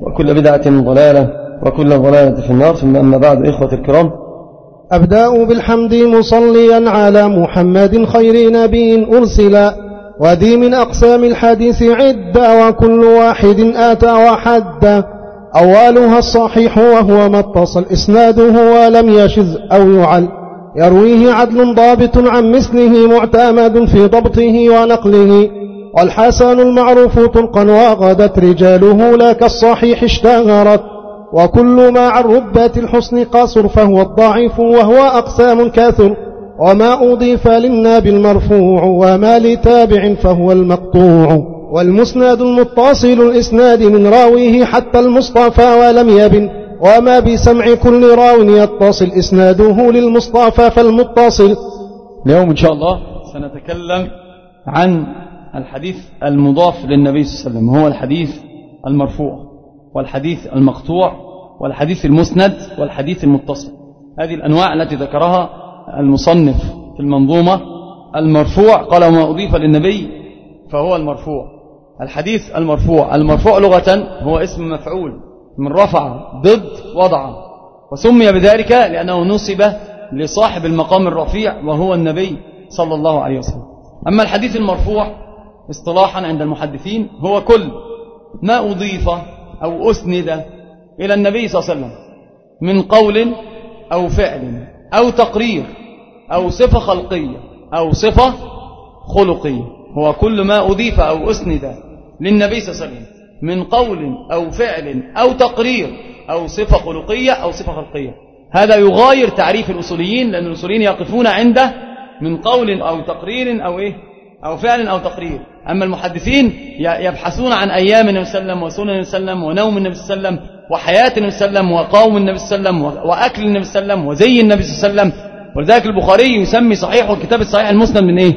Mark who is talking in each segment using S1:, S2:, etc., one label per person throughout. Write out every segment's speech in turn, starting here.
S1: وكل بدعة ضلالة وكل ضلالة في النار. ثم أما بعد إخوة الكرام.
S2: أبدأ بالحمد مصليا على محمد خير نبي أرسلا ودي من أقسام الحديث عدة وكل واحد آتى وحد. أولها الصحيح وهو ما اتصل إسناده ولم يشذ أو يعل. يرويه عدل ضابط عن مثله معتمد في ضبطه ونقله. والحسن المعروف طلقا وغدت رجاله لا كالصحيح اشتهرت وكل ما عن ربة الحسن قاصر فهو الضعيف وهو أقسام كاثر وما أضيف للناب المرفوع وما لتابع فهو المقطوع. والمسند المتصل الإسناد من راويه حتى المصطفى ولم يبن وما بسمع كل راو يتصل إسناده للمصطفى فالمتصل.
S3: اليوم إن شاء الله سنتكلم عن الحديث المضاف للنبي صلى الله عليه وسلم هو الحديث المرفوع والحديث المقطوع والحديث المسند والحديث المتصل. هذه الأنواع التي ذكرها المصنف في المنظومة. المرفوع قال ما أضيف للنبي فهو المرفوع. الحديث المرفوع المرفوع لغة هو اسم مفعول من رفع ضد وضع وسمي بذلك لأنه نصب لصاحب المقام الرفيع وهو النبي صلى الله عليه وسلم. أما الحديث المرفوع اصطلاحا عند المحدثين هو كل ما أضيف أو أسند إلى النبي صلى الله عليه وسلم من قول أو فعل أو تقرير أو صفة خلقية أو صفة خلقية هو كل ما أضيف أو أسند للنبي صلى الله عليه وسلم من قول أو فعل أو تقرير أو صفة خلقية أو صفة خلقية. هذا يغاير تعريف الأصوليين لأن الأصوليين يقفون عنده من قول أو تقرير أو إيه؟ أو فعل أو تقرير أما المحدثين يبحثون عن أيام النبي صلى الله عليه وسلم وسنن النبي صلى الله عليه وسلم ونوم النبي صلى الله عليه وسلم وحياة النبي صلى الله عليه وسلم وقوم النبي صلى الله عليه وسلم وأكل النبي صلى الله عليه وسلم وزي النبي صلى الله عليه وسلم ولذلك البخاري يسمي صحيح الكتاب الصحيح المسند من إيه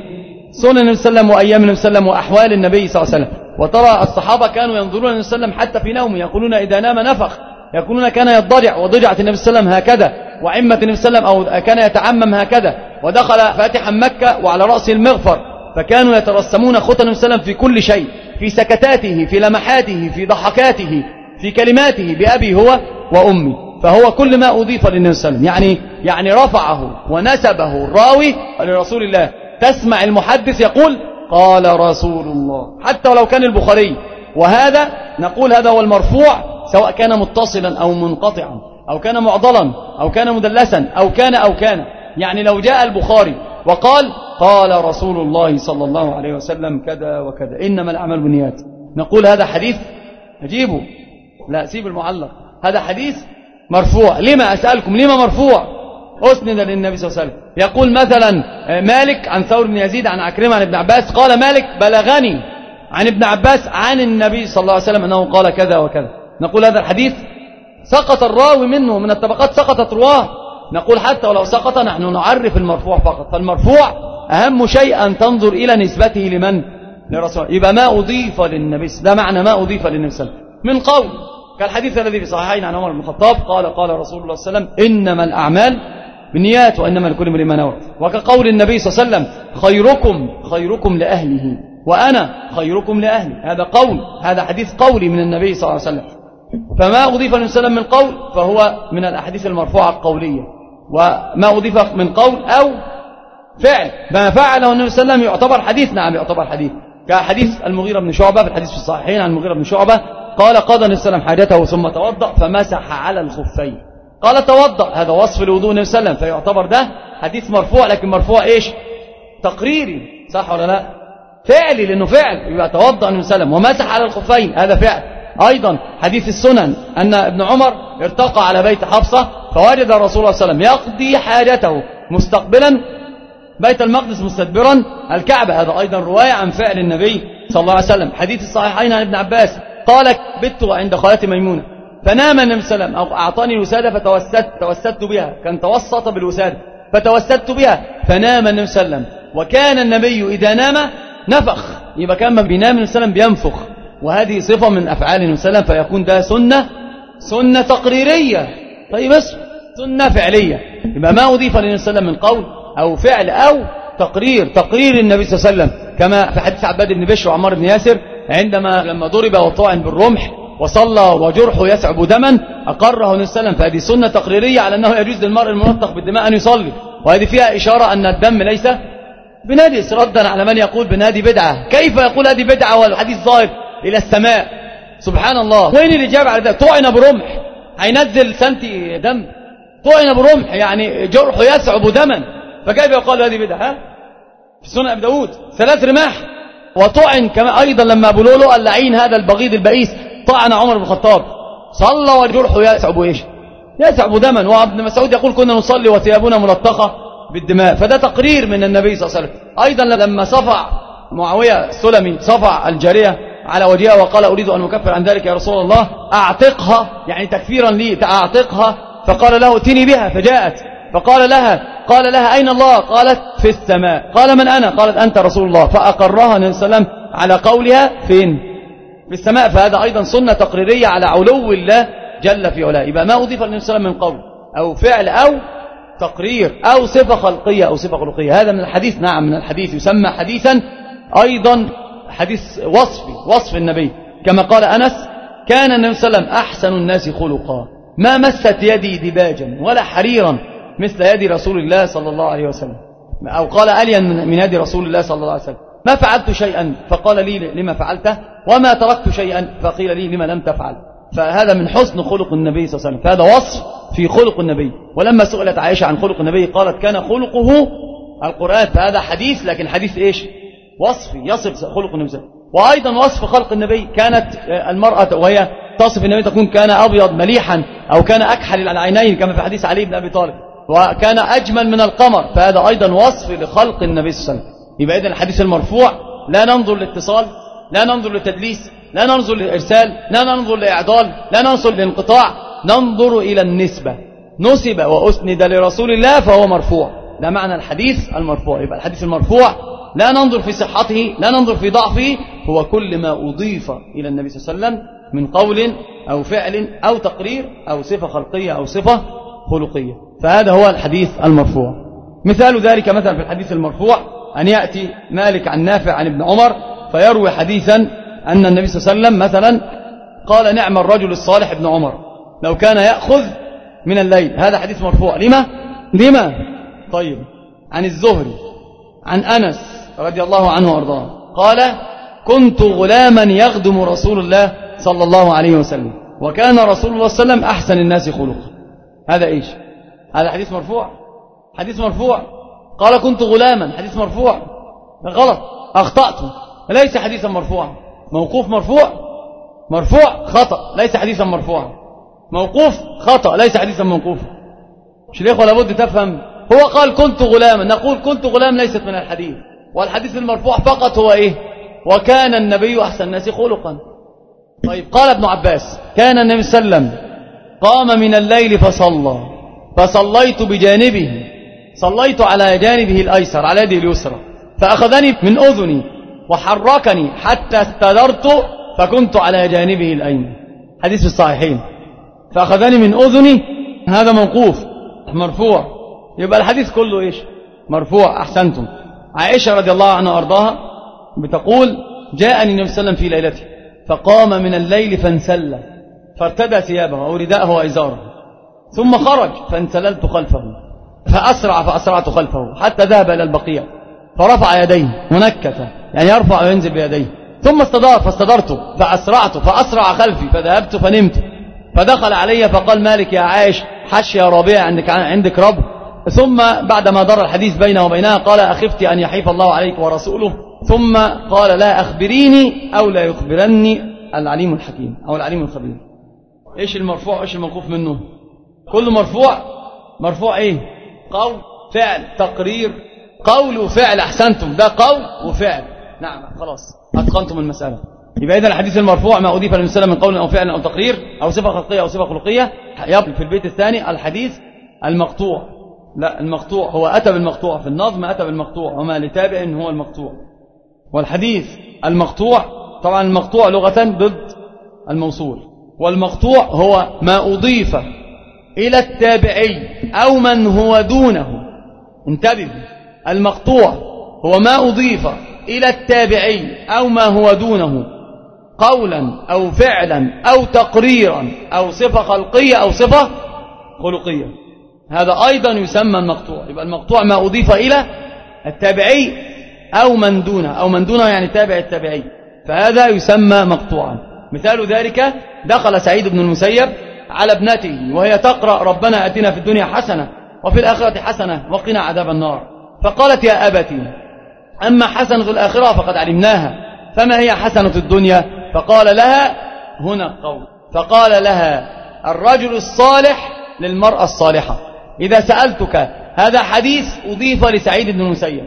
S3: سنن النبي صلى الله عليه وسلم وأيام النبي صلى الله عليه وسلم وأحوال النبي صلى الله عليه وسلم وترى الصحابة كانوا ينظرون النبي صلى الله عليه وسلم حتى في نومه يقولون إذا نام نفخ يقولون كان يضجع وضجعت النبي صلى الله عليه وسلم هكذا وعمة النبي صلى الله عليه وسلم أو كان يتعمم هكذا ودخل فاتحا مكة وعلى رأسه المغفر فكانوا يترسمون خطى النبي صلى الله عليه وسلم في كل شيء في سكتاته في لمحاته في ضحكاته في كلماته بأبي هو وأمي. فهو كل ما أضيف للنبي صلى الله عليه وسلم. يعني يعني رفعه ونسبه الراوي لرسول الله. تسمع المحدث يقول قال رسول الله. حتى ولو كان البخاري. وهذا نقول هذا هو المرفوع سواء كان متصلا أو منقطعا أو كان معضلا أو كان مدلسا أو كان أو كان. يعني لو جاء البخاري وقال قال رسول الله صلى الله عليه وسلم كذا وكذا. إنما الأعمال بالنيات. نقول هذا حديث أجيبه لا سيب المعلق. هذا حديث مرفوع. لما أسألكم؟ لما مرفوع؟ أسند للنبي صلى الله عليه وسلم. يقول مثلا مالك عن ثور بن يزيد عن عكرمة عن ابن عباس. قال مالك بلغني عن ابن عباس عن النبي صلى الله عليه وسلم أنه قال كذا وكذا. نقول هذا الحديث سقط الراوي منه من الطبقات سقطت رواة. نقول حتى ولو سقط نحن نعرف المرفوع فقط. فالمرفوع أهم شيء أن تنظر إلى نسبته لمن؟ لرسول. يبقى ما أضيف للنبي ده معنى ما أضيف للنبي صلى الله عليه وسلم. من قول. كالحديث الذي في صحيحين عن عمر بن الخطاب قال قال رسول الله صلى الله عليه وسلم إنما الأعمال بالنيات وإنما لكل امرئ ما نوى. وكقول النبي صلى الله عليه وسلم خيركم خيركم لأهله. وأنا خيركم لأهلي. هذا قول. هذا حديث قولي من النبي صلى الله عليه وسلم. فما أضيف للنبي صلى الله عليه وسلم من قول؟ فهو من الأحاديث المرفوعة القولية. وما أضيف من قول أو فعل. ما فعله النبي صلى الله عليه وسلم يعتبر حديث. نعم يعتبر حديث. كحديث المغيرة بن شعبة في الحديث في الصحيحين عن المغيرة بن شعبة قال قضى النبي صلى الله عليه وسلم حاجته ثم توضأ فمسح على الخفين. قال توضأ. هذا وصف لوضوء النبي صلى الله عليه وسلم فيعتبر ده حديث مرفوع. لكن مرفوع إيش؟ تقريري. صح ولا لا؟ فعلي لأنه فعل. يبقى توضأ النبي صلى الله عليه وسلم ومسح على الخفين. هذا فعل. أيضا حديث السنن أن ابن عمر ارتقى على بيت حفصة فوجد الرسول صلى الله عليه وسلم يقضي حاجته مستقبلا بيت المقدس مستدبرا. الكعبة هذا أيضا رواية عن فعل النبي صلى الله عليه وسلم. حديث الصحيحين عن ابن عباس. قال بت عند خالتي ميمونة. فنام النبي صلى الله عليه وسلم. أعطاني الوسادة فتوسدت توسدت بها. كان توسط بالوسادة. فتوسدت بها. فنام النبي صلى الله عليه وسلم. وكان النبي إذا نام نفخ. يبقى كان بينام النبي صلى الله عليه وسلم بينفخ. وهذه صفة من أفعال النبي صلى الله عليه وسلم. فيكون ده سنة سنة تقريرية. طيب بس. سنة فعلية. يبقى ما أضيف للنبي صلى الله عليه وسلم من قول؟ أو فعل أو تقرير تقرير النبي صلى الله عليه وسلم كما في حديث عباد بن بشر وعمار بن ياسر عندما لما ضرب وطعن بالرمح وصلى وجرحه يسعب دما أقره النبي صلى الله عليه وسلم فهذه سنة تقريرية على أنه يجوز للمرء المنطق بالدماء أن يصلي وهذه فيها إشارة أن الدم ليس بنادس ردا على من يقول بنادي بدعة. كيف يقول هذه بدعة والحديث ظاهر إلى السماء؟ سبحان الله. وين الإجابة على ذلك؟ طعن برمح. هينزل سنتي دم. طعن برمح يعني جرحه يسعب دما. فكيف يقال هذه بدعة في سنة أبي داود. ثلاث رماح. وطعن كما أيضا لما أبو لولو اللعين هذا البغيض البئيس طعن عمر بن الخطاب. صلى وجرحه يسعب إيش؟ يسعب دما. وابن مسعود يقول كنا نصلي وثيابنا ملطخة بالدماء. فده تقرير من النبي صلى الله عليه وسلم. أيضا لما صفع معاوية السلمي صفع الجارية على وجهها وقال أريد أن أكفر عن ذلك يا رسول الله أعتقها يعني تكفيرا لي أعتقها فقال له اتني بها فجاءت. فقال لها قال لها أين الله؟ قالت في السماء. قال من أنا؟ قالت أنت رسول الله. فأقرها النبي صلى الله عليه وسلم على قولها فين؟ في السماء. فهذا أيضا سنة تقريرية على علو الله جل في علاه. يبقى ما أضيف للنبي صلى الله عليه وسلم من قول أو فعل أو تقرير أو صفة خلقية أو صفة خلقية. هذا من الحديث. نعم من الحديث يسمى حديثا أيضا حديث وصفي وصف النبي. كما قال أنس كان النبي صلى الله عليه وسلم أحسن الناس خلقا. ما مست يدي دباجا ولا حريرا. مثل يد رسول الله صلى الله عليه وسلم. أو قال ألين من يد رسول الله صلى الله عليه وسلم. ما فعلت شيئا؟ فقال لي لما فعلته. وما تركت شيئا؟ فقيل لي لما لم تفعل. فهذا من حسن خلق النبي صلى الله عليه وسلم. فهذا وصف في خلق النبي. ولما سئلت عائشة عن خلق النبي قالت كان خلقه القرآن. فهذا حديث لكن حديث إيش؟ وصفي يصف خلق النبي صلى الله عليه وسلم. وأيضا وصف خلق النبي كانت المرأة وهي تصف النبي تكون كان أبيض مليحا أو كان أكحل العينين كما في حديث علي بن أبي طالب. وكان أجمل من القمر فهذا أيضا وصف لخلق النبي صلى الله عليه وسلم. يبقى إذن الحديث المرفوع لا ننظر للاتصال لا ننظر للتدليس لا ننظر للإرسال لا ننظر لإعضال لا ننظر للانقطاع ننظر إلى النسبة. نسب وأسند لرسول الله فهو مرفوع. ده معنى الحديث المرفوع. يبقى الحديث المرفوع لا ننظر في صحته لا ننظر في ضعفه هو كل ما أضيف إلى النبي صلى الله عليه وسلم من قول أو فعل أو تقرير أو صفة خلقية أو صفة خلقية. فهذا هو الحديث المرفوع. مثال ذلك مثلا في الحديث المرفوع أن يأتي مالك عن نافع عن ابن عمر فيروي حديثا أن النبي صلى الله عليه وسلم مثلا قال نعم الرجل الصالح ابن عمر لو كان يأخذ من الليل. هذا حديث مرفوع. لما؟ لما؟ طيب. عن الزهري عن أنس رضي الله عنه وأرضاه. قال كنت غلاما يخدم رسول الله صلى الله عليه وسلم وكان رسول الله صلى الله عليه وسلم أحسن الناس خلقا هذا إيش؟ هذا حديث مرفوع. حديث مرفوع. قال كنت غلاما. حديث مرفوع. غلط. أخطأت. ليس حديثا مرفوعا. موقوف مرفوع؟ مرفوع. خطأ. ليس حديثا مرفوعا. موقوف؟ خطأ. ليس حديثا موقوفا. مش الإخوة لابد تفهم. هو قال كنت غلاما. نقول كنت غلام ليست من الحديث. والحديث المرفوع فقط هو إيه؟ وكان النبي أحسن الناس خلقا. طيب قال ابن عباس كان النبي صلى الله عليه وسلم قام من الليل فصلى. فصليت بجانبه. صليت على جانبه الأيسر على يده اليسرى. فأخذني من أذني وحركني حتى استدرت فكنت على جانبه الأيمن. حديث في الصحيحين. فأخذني من أذني. هذا موقوف مرفوع. يبقى الحديث كله إيش؟ مرفوع. أحسنتم. عائشة رضي الله عنها وأرضاها بتقول جاءني النبي صلى الله عليه وسلم في ليلته فقام من الليل فانسل فارتدى ثيابه أو رداءه وإزاره. ثم خرج فانسللت خلفه. فأسرع فأسرعت خلفه حتى ذهب إلى البقيع. فرفع يديه منكة يعني يرفع وينزل بيديه. ثم استدار فاستدرت فأسرعت فأسرع خلفي فذهبت فنمت. فدخل علي فقال مالك يا عائش حاشية رابعة عندك عندك رب. ثم بعدما دار الحديث بينه وبينها قال أخفت أن يحيف الله عليك ورسوله. ثم قال لا أخبريني أو لا يخبرني العليم الحكيم أو العليم الخبير. إيش المرفوع؟ إيش الموقوف منه؟ كل مرفوع مرفوع إيه؟ قول فعل تقرير قول وفعل أحسنتم. ده قول وفعل. نعم خلاص أتقنتم المسألة. يبقى إذا الحديث المرفوع ما أضيف للمسلم من قول أو فعل أو تقرير أو صفة خلقية أو صفة خلقية يبقى في البيت الثاني الحديث المقطوع. لا المقطوع هو أتى بالمقطوع في النظم أتى بالمقطوع. وما لتابع هو المقطوع. والحديث المقطوع طبعا المقطوع لغة ضد الموصول. والمقطوع هو ما أضيف إلى التابعي أو من هو دونه. انتبه المقطوع هو ما أضيف إلى التابعي أو ما هو دونه. قولا أو فعلا أو تقريرا أو صفة خلقية أو صفة خلقية. هذا أيضا يسمى المقطوع. يبقى المقطوع ما أضيف إلى التابعي أو من دونه. أو من دونه يعني تابع التابعي. فهذا يسمى مقطوعا. مثال ذلك دخل سعيد بن المسيب على ابنته وهي تقرأ ربنا أتنا في الدنيا حسنة وفي الآخرة حسنة وقنا عذاب النار. فقالت يا أبتي أما حسنة الآخرة فقد علمناها فما هي حسنة الدنيا؟ فقال لها هنا قول فقال لها الرجل الصالح للمرأة الصالحة. إذا سألتك هذا حديث أضيف لسعيد بن المسيب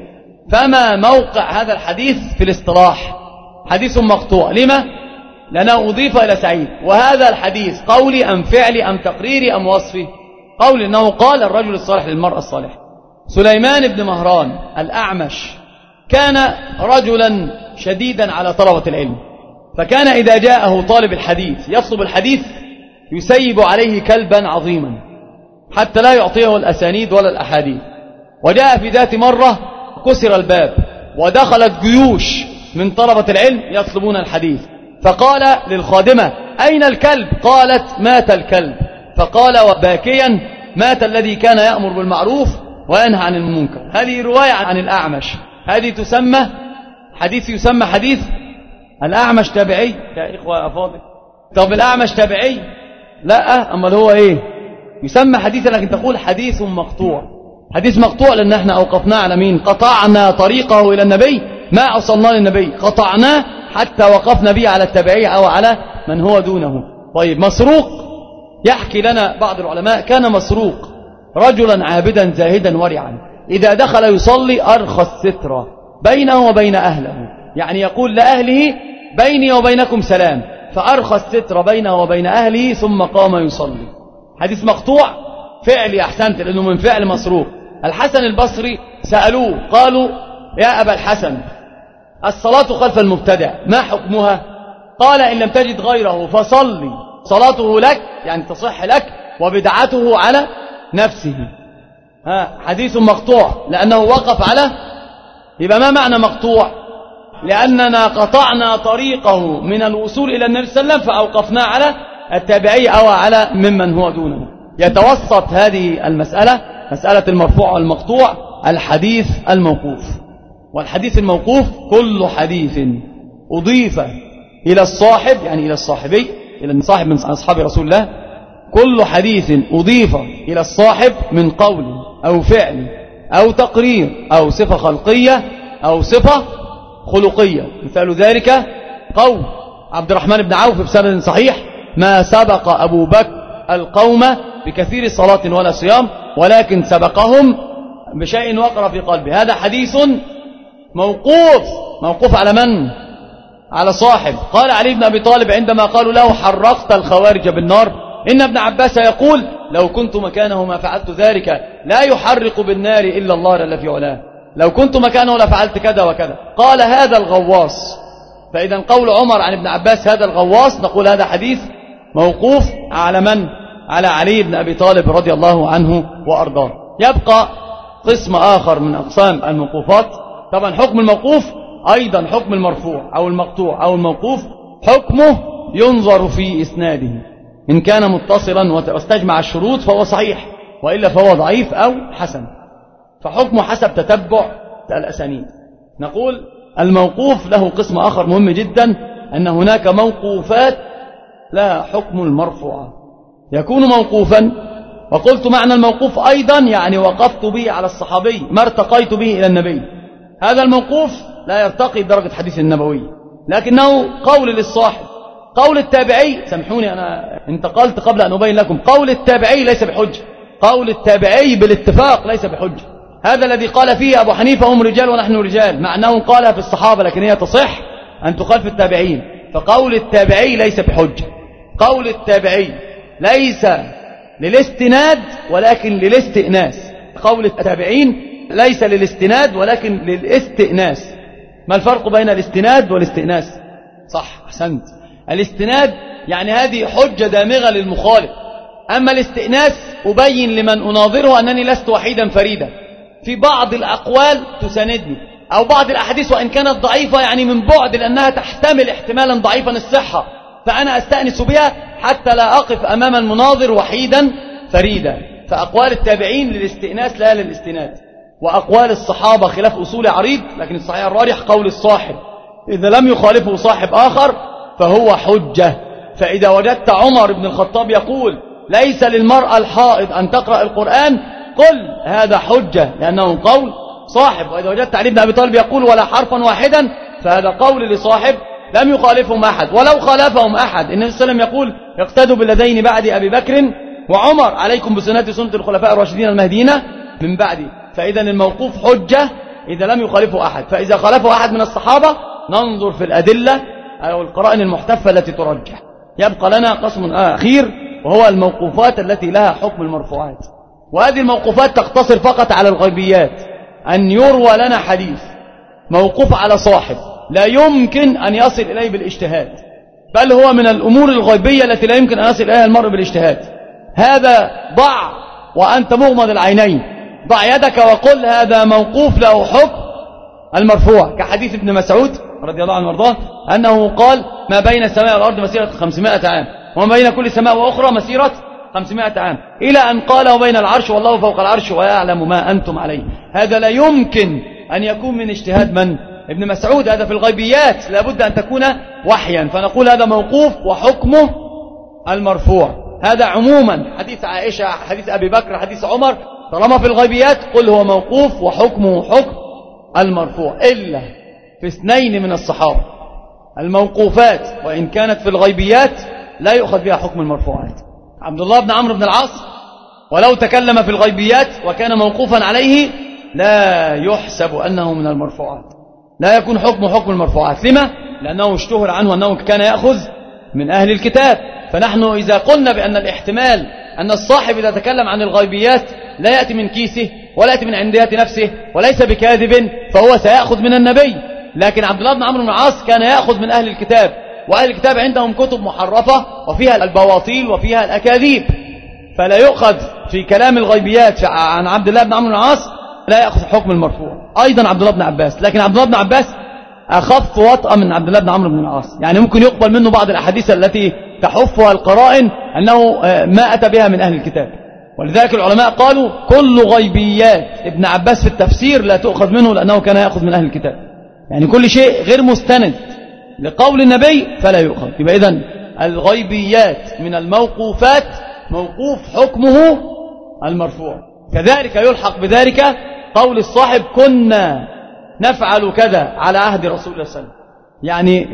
S3: فما موقع هذا الحديث في الاصطلاح؟ حديث مقطوع لما؟ لأنه أضيف إلى سعيد. وهذا الحديث قولي أم فعلي أم تقريري أم وصفي؟ قول إنه قال الرجل الصالح للمرأة الصالحة سليمان بن مهران الأعمش كان رجلا شديدا على طلبة العلم. فكان إذا جاءه طالب الحديث يطلب الحديث يسيب عليه كلبا عظيما حتى لا يعطيه الأسانيد ولا الأحاديث. وجاء في ذات مرة كسر الباب ودخلت جيوش من طلبة العلم يطلبون الحديث. فقال للخادمة أين الكلب؟ قالت مات الكلب. فقال وباكيا مات الذي كان يأمر بالمعروف وينهى عن المنكر. هذه رواية عن الأعمش. هذه تسمى حديث يسمى حديث الأعمش تابعي. يا إخوة أفاضل. طب الأعمش تابعي؟ لا أما هو إيه؟ يسمى حديثا لكن تقول حديث مقطوع. حديث مقطوع لأن إحنا أوقفناه على مين؟ قطعنا طريقه إلى النبي. ما أوصلنا للنبي. قطعناه حتى وقفنا به على التابعية أو على من هو دونه. طيب مسروق يحكي لنا بعض العلماء كان مسروق رجلا عابدا زاهدا ورعا. إذا دخل يصلي أرخى الستر بينه وبين أهله. يعني يقول لأهله بيني وبينكم سلام. فأرخى الستر بينه وبين أهله ثم قام يصلي. حديث مقطوع؟ فعلي أحسنت لأنه من فعل مسروق. الحسن البصري سألوه قالوا يا أبا الحسن الصلاة خلف المبتدع. ما حكمها؟ قال إن لم تجد غيره فصلي. صلاته لك يعني تصح لك وبدعته على نفسه. ها حديث مقطوع. لأنه وقف على يبقى ما معنى مقطوع؟ لأننا قطعنا طريقه من الوصول إلى النبي صلى الله عليه وسلم فأوقفناه على التابعي أو على ممن هو دونه. يتوسط هذه المسألة مسألة المرفوع والمقطوع الحديث الموقوف. والحديث الموقوف كل حديث أضيف إلى الصاحب يعني إلى الصاحبي إلى الصاحب من أصحاب رسول الله كل حديث أضيف إلى الصاحب من قول أو فعل أو تقرير أو صفة خلقية أو صفة خلقية. مثال ذلك قول عبد الرحمن بن عوف بسند صحيح ما سبق أبو بكر القوم بكثير صلاة ولا صيام ولكن سبقهم بشيء وقر في قلبه. هذا حديث موقوف. موقوف على من؟ على صاحب. قال علي بن أبي طالب عندما قالوا له حرقت الخوارج بالنار إن ابن عباس يقول لو كنت مكانه ما فعلت ذلك لا يحرق بالنار إلا الله جل في علاه. لو كنت مكانه لفعلت كذا وكذا. قال هذا الغواص. فإذا قول عمر عن ابن عباس هذا الغواص نقول هذا حديث موقوف على من؟ على علي بن أبي طالب رضي الله عنه وأرضاه. يبقى قسم آخر من أقسام الموقوفات. طبعا حكم الموقوف أيضا حكم المرفوع أو المقطوع أو الموقوف حكمه ينظر في إسناده. إن كان متصلا واستجمع الشروط فهو صحيح وإلا فهو ضعيف أو حسن. فحكمه حسب تتبع الأسانيد. نقول الموقوف له قسم آخر مهم جدا أن هناك موقوفات لها حكم المرفوعة. يكون موقوفا وقلت معنى الموقوف أيضا يعني وقفت به على الصحابي ما ارتقيت به إلى النبي. هذا الموقوف لا يرتقي بدرجة حديث النبوي. لكنه قول للصاحب. قول التابعي سامحوني أنا انتقلت قبل أن أبين لكم. قول التابعي ليس بحجة. قول التابعي بالاتفاق ليس بحجة. هذا الذي قال فيه أبو حنيفة هم رجال ونحن رجال. مع أنه قالها في الصحابة لكن هي تصح أن تقال في التابعين. فقول التابعي ليس بحجة. قول التابعي ليس للاستناد ولكن للاستئناس. قول التابعين ليس للاستناد ولكن للاستئناس. ما الفرق بين الاستناد والاستئناس؟ صح أحسنت. الاستناد يعني هذه حجة دامغة للمخالف. أما الاستئناس أبين لمن أناظره أنني لست وحيدا فريدا. في بعض الأقوال تساندني. أو بعض الأحاديث وإن كانت ضعيفة يعني من بعد لأنها تحتمل احتمالا ضعيفا الصحة. فأنا أستأنس بها حتى لا أقف أمام المناظر وحيدا فريدا. فأقوال التابعين للاستئناس لا للاستناد. وأقوال الصحابة خلاف أصول عريض لكن الصحيح الراجح قول الصاحب. إذا لم يخالفه صاحب آخر فهو حجة. فإذا وجدت عمر بن الخطاب يقول ليس للمرأة الحائض أن تقرأ القرآن قل هذا حجة لأنه قول صاحب. وإذا وجدت علي بن أبي طالب يقول ولا حرفا واحدا فهذا قول لصاحب. لم يخالفهم أحد. ولو خالفهم أحد النبي صلى الله عليه وسلم يقول اقتدوا بالذين بعد أبي بكر وعمر. عليكم بسنة سنة الخلفاء الراشدين المهديين من بعدي. فإذا الموقوف حجة إذا لم يخالفه أحد. فإذا خالفه أحد من الصحابة ننظر في الأدلة أو القرائن المحتفة التي ترجح. يبقى لنا قسم أخير وهو الموقوفات التي لها حكم المرفوعات. وهذه الموقوفات تقتصر فقط على الغيبيات. أن يروى لنا حديث موقوف على صاحب لا يمكن أن يصل إليه بالإجتهاد. بل هو من الأمور الغيبية التي لا يمكن أن يصل إليها المرء بالإجتهاد. هذا ضع وأنت مغمض العينين. ضع يدك وقل هذا موقوف له حكم. المرفوع كحديث ابن مسعود رضي الله عنه وارضاه أنه قال ما بين السماء والأرض مسيرة 500 عام وما بين كل سماء وأخرى مسيرة 500 عام. إلى أن قال وبين العرش؟ والله فوق العرش ويعلم ما أنتم عليه. هذا لا يمكن أن يكون من اجتهاد من؟ ابن مسعود هذا في الغيبيات لابد أن تكون وحيا. فنقول هذا موقوف وحكمه المرفوع. هذا عموما حديث عائشة حديث أبي بكر حديث عمر طالما في الغيبيات قل هو موقوف وحكمه حكم المرفوع. إلا في اثنين من الصحابة الموقوفات وإن كانت في الغيبيات لا يؤخذ بها حكم المرفوعات. عبد الله بن عمرو بن العاص ولو تكلم في الغيبيات وكان موقوفا عليه لا يحسب أنه من المرفوعات. لا يكون حكم حكم المرفوعات. لما؟ لأنه اشتهر عنه أنه كان يأخذ من أهل الكتاب. فنحن إذا قلنا بأن الاحتمال أن الصاحب إذا تكلم عن الغيبيات لا يأتي من كيسه ولا يأتي من عنديات نفسه وليس بكاذب فهو سيأخذ من النبي. لكن عبد الله بن عمرو بن العاص كان يأخذ من أهل الكتاب وأهل الكتاب عندهم كتب محرفة وفيها البواطيل وفيها الأكاذيب. فلا يؤخذ في كلام الغيبيات عن عبد الله بن عمرو بن العاص لا يأخذ حكم المرفوع. أيضا عبد الله بن عباس. لكن عبد الله بن عباس أخف وطأ من عبد الله بن عمرو بن العاص. يعني ممكن يقبل منه بعض الأحاديث التي تحفها القرائن أنه آه، ما أتى بها من أهل الكتاب. ولذلك العلماء قالوا كل غيبيات ابن عباس في التفسير لا تؤخذ منه لأنه كان يأخذ من أهل الكتاب. يعني كل شيء غير مستند لقول النبي فلا يؤخذ. يبقى إذن الغيبيات من الموقوفات موقوف حكمه المرفوع. كذلك يلحق بذلك قول الصاحب كنا نفعل كذا على عهد رسول الله صلى الله عليه وسلم. يعني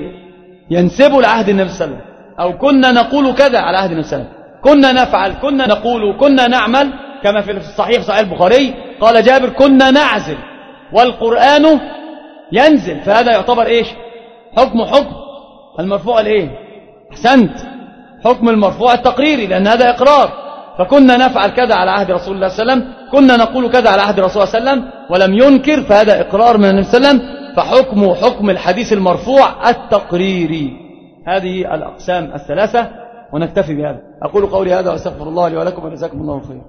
S3: ينسب لعهد النبي صلى الله عليه وسلم. أو كنا نقول كذا على عهد النبي صلى الله عليه وسلم. كنا نفعل كنا نقول كنا نعمل كما في الصحيح صحيح البخاري قال جابر كنا نعزل والقرآن ينزل فهذا يعتبر إيش؟ حكم حكم. المرفوع الايه أحسنت. حكم المرفوع التقريري لأن هذا إقرار. فكنا نفعل كذا على عهد رسول الله صلى الله عليه وسلم كنا نقول كذا على عهد رسول الله صلى الله عليه وسلم ولم ينكر فهذا إقرار من النبي صلى الله عليه وسلم. فحكم حكم الحديث المرفوع التقريري. هذه الأقسام الثلاثة. ونكتفي بهذا. أقول قولي هذا وأستغفر الله لي ولكم وجزاكم الله خير